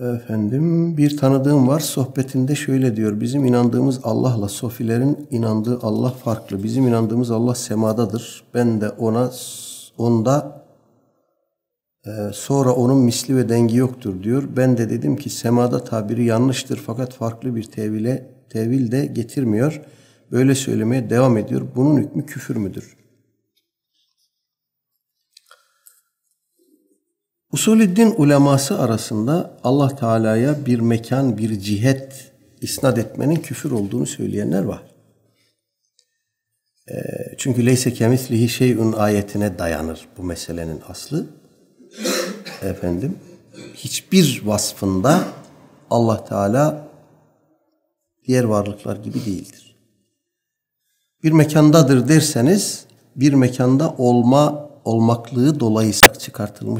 Efendim bir tanıdığım var sohbetinde şöyle diyor. Bizim inandığımız Allah'la sofilerin inandığı Allah farklı. Bizim inandığımız Allah semadadır. Ben de ona onda e, sonra onun misli ve dengi yoktur diyor. Ben de dedim ki semada tabiri yanlıştır fakat farklı bir tevile tevil de getirmiyor. Böyle söylemeye devam ediyor. Bunun hükmü küfür müdür? Usulüddin uleması arasında Allah Teala'ya bir mekan, bir cihet isnat etmenin küfür olduğunu söyleyenler var. E, çünkü leyse kemislihi şeyun ayetine dayanır bu meselenin aslı. Efendim, hiçbir vasfında Allah Teala diğer varlıklar gibi değildir. Bir mekandadır derseniz bir mekanda olma olmaklığı dolayısıyla çıkartılmış